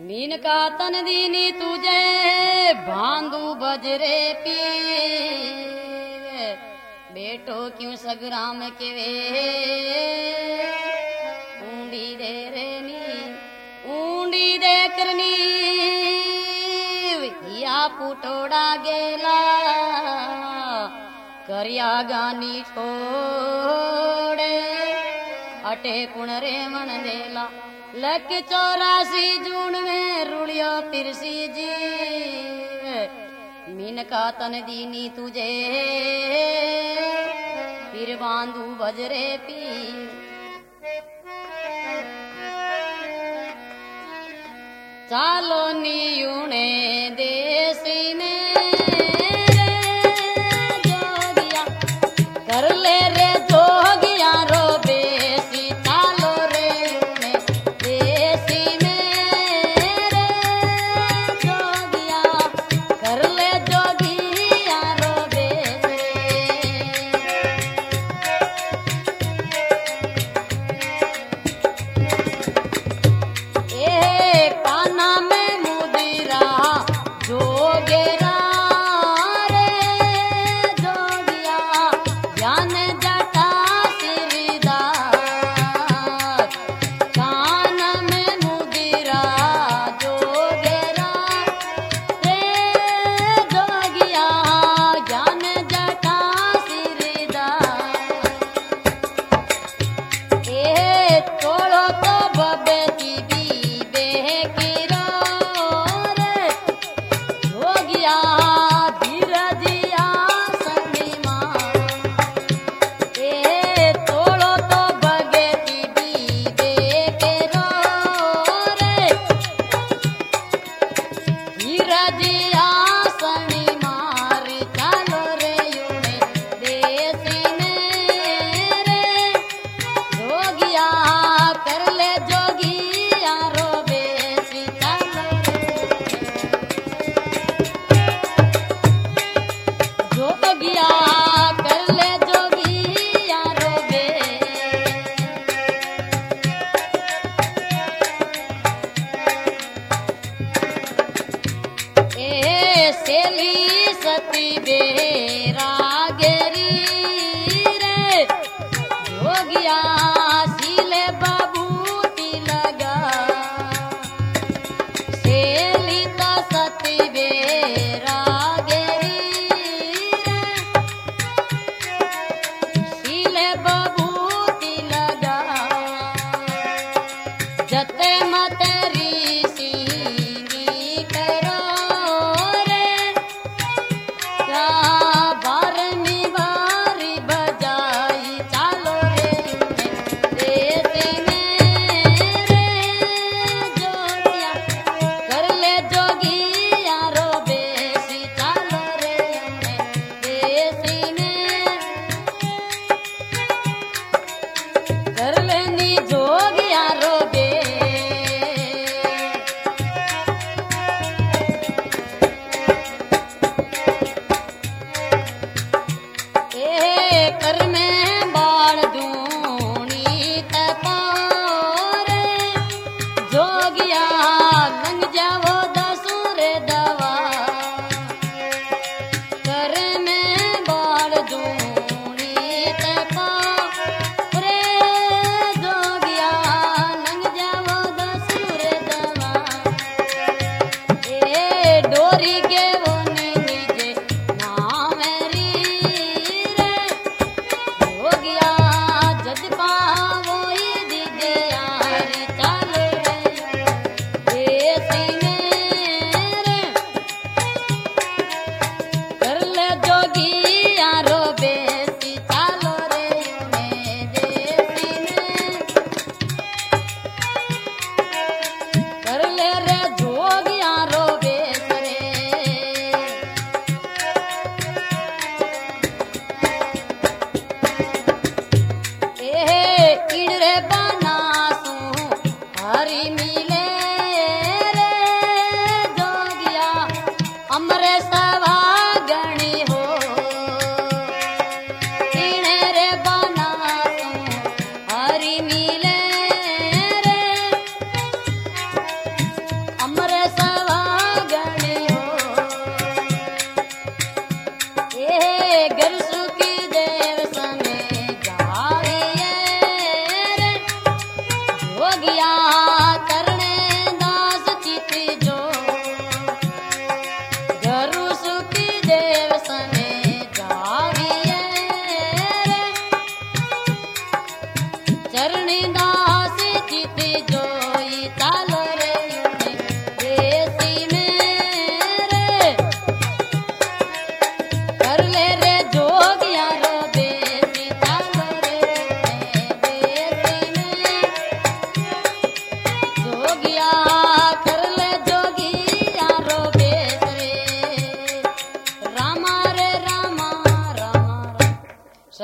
Mean का तन दीनी तुझे बांधू बजरे पी। बेटो क्यों सगराम के वे? ऊंडी दे रेनी ऊंडी दे करनी। या पुटोड़ा गेला, करिया गानी छोड़े। अटे कुणरे मन देला। लक चौरासी जून में रुड़ियो पिरसी जी। मीन का तन दीनी तुझे। फिर बांधू बजरे पी। चालो नी यूणे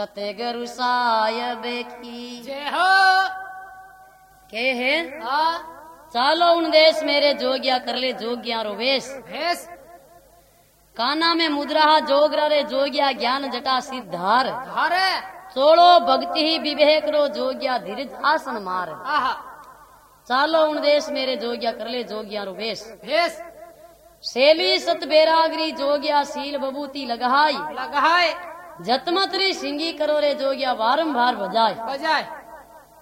सतगुरु साहब की जय हो। के है? हाँ। चालो उन देश मेरे जोगिया कर ले जोगिया रो वेश। भेष काना में मुद्रा जोगरा रे जोगिया ज्ञान जटा सिद्धार धारे। चोड़ो भक्ति ही विवेक रो जोगिया धीरज आसन मार। आहा। चालो उन देश मेरे जोगिया कर ले जोगिया रो वेश। भेष सेली सत बेरागरी जोगिया सील बबूती लगाई। लगाए जतमतरी सिंगी करो रे जोगिया बारंबार बजाए। बजाए।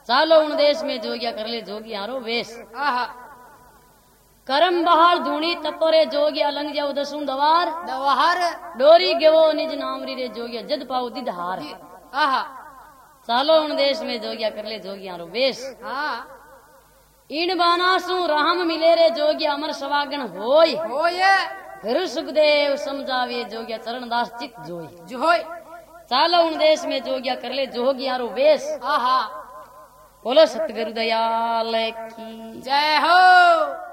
चालो उन देश में जोगिया कर ले जोगिया रो वेश। करम बहार धूणी तपोरे जोगिया लंग जाओ दसुं दवार। दवाहर डोरी गेवो निज नामरी रे जोगिया जद पाऊ दिदहार आहा। चालो उन देश में जोगिया कर ले जोगिया रो वेश। इन बानासु राम मिले रे जोगिया अमर सवागण होय। हो ये गुरु सुखदेव समझावे जोगिया चरण दास चित जोई जो चालो उन देश में जोगिया कर ले जोगिया रो वेश। आहा। बोलो सतगुरु दयाल की। जय हो।